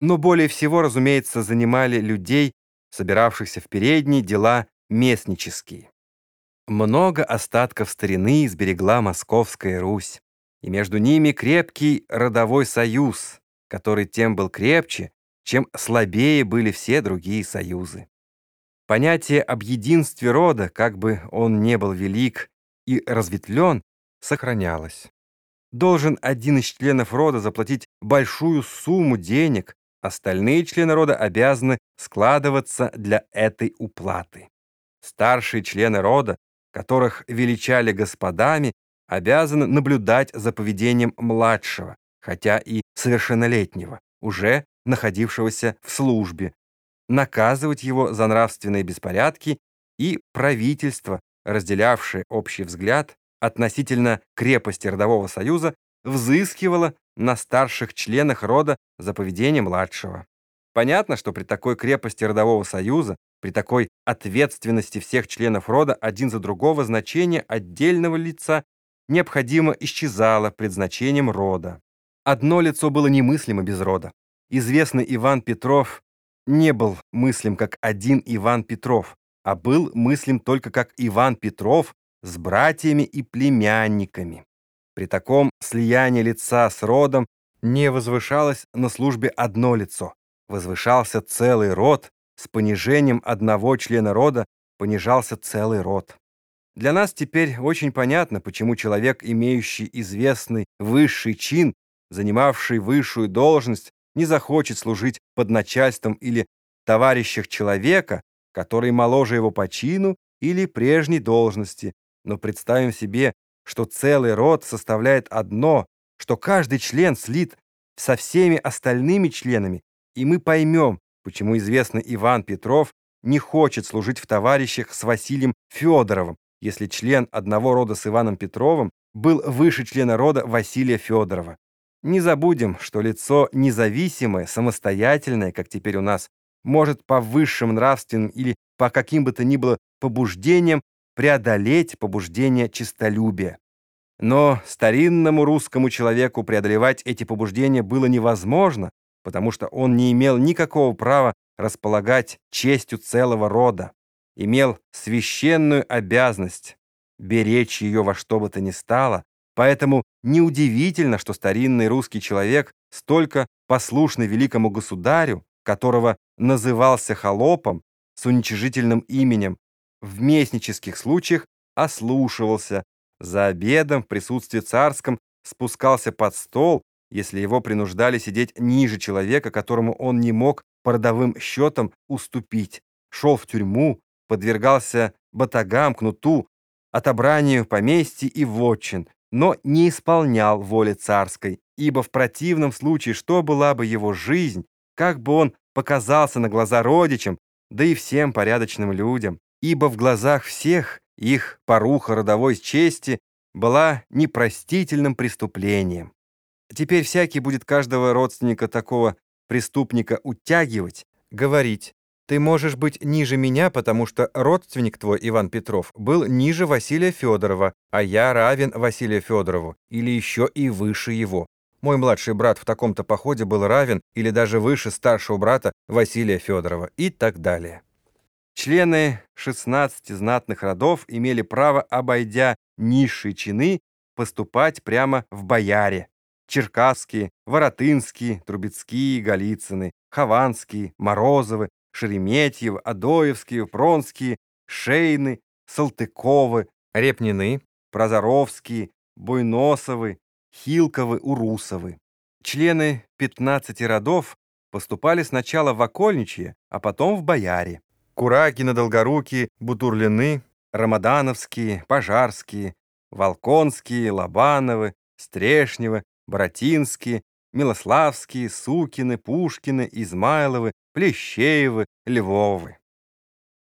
Но более всего, разумеется, занимали людей, собиравшихся в передней, дела местнические. Много остатков старины сберегла Московская Русь, и между ними крепкий родовой союз, который тем был крепче, чем слабее были все другие союзы. Понятие об единстве рода, как бы он не был велик и разветвлен, сохранялось. Должен один из членов рода заплатить большую сумму денег, остальные члены рода обязаны складываться для этой уплаты. Старшие члены рода, которых величали господами, обязаны наблюдать за поведением младшего, хотя и совершеннолетнего, уже находившегося в службе, наказывать его за нравственные беспорядки и правительство, разделявшее общий взгляд относительно крепости родового союза, взыскивало на старших членах рода за поведение младшего. Понятно, что при такой крепости родового союза, при такой ответственности всех членов рода один за другого значение отдельного лица необходимо исчезало предзначением рода. Одно лицо было немыслимо без рода. Известный Иван Петров не был мыслим как один Иван Петров, а был мыслим только как Иван Петров с братьями и племянниками. При таком слиянии лица с родом не возвышалось на службе одно лицо, возвышался целый род, с понижением одного члена рода понижался целый род. Для нас теперь очень понятно, почему человек, имеющий известный высший чин, занимавший высшую должность, не захочет служить под начальством или товарищах человека, который моложе его по чину или прежней должности. Но представим себе, что целый род составляет одно, что каждый член слит со всеми остальными членами, и мы поймем, почему известный Иван Петров не хочет служить в товарищах с Василием Федоровым, если член одного рода с Иваном Петровым был выше члена рода Василия Федорова. Не забудем, что лицо независимое, самостоятельное, как теперь у нас, может по высшим нравственным или по каким бы то ни было побуждениям преодолеть побуждение честолюбия. Но старинному русскому человеку преодолевать эти побуждения было невозможно, потому что он не имел никакого права располагать честью целого рода, имел священную обязанность беречь ее во что бы то ни стало, поэтому неудивительно, что старинный русский человек, столько послушный великому государю, которого назывался холопом с уничижительным именем, в местнических случаях ослушивался, за обедом в присутствии царском спускался под стол, если его принуждали сидеть ниже человека, которому он не мог по родовым счетам уступить, шел в тюрьму, подвергался батагам, кнуту, отобранию поместья и вотчин, но не исполнял воли царской, ибо в противном случае что была бы его жизнь, как бы он показался на глаза родичам, да и всем порядочным людям, ибо в глазах всех их поруха родовой чести была непростительным преступлением. Теперь всякий будет каждого родственника такого преступника утягивать, говорить, ты можешь быть ниже меня, потому что родственник твой, Иван Петров, был ниже Василия Федорова, а я равен Василию Федорову, или еще и выше его. Мой младший брат в таком-то походе был равен или даже выше старшего брата Василия Федорова и так далее. Члены 16 знатных родов имели право, обойдя низшие чины, поступать прямо в бояре. Черкасские, Воротынские, Трубецкие, Голицыны, Хованские, Морозовы, Шереметьевы, Адоевские, Пронские, Шейны, Салтыковы, Репнины, Прозоровские, Буйносовы, Хилковы, Урусовы. Члены 15 родов поступали сначала в окольничье, а потом в бояре. Куракины, Долгоруки, Бутурлины, Рамадановские, Пожарские, Волконские, Лобановы, Стрешневы, Боротинские, Милославские, Сукины, Пушкины, Измайловы, Плещеевы, Львовы.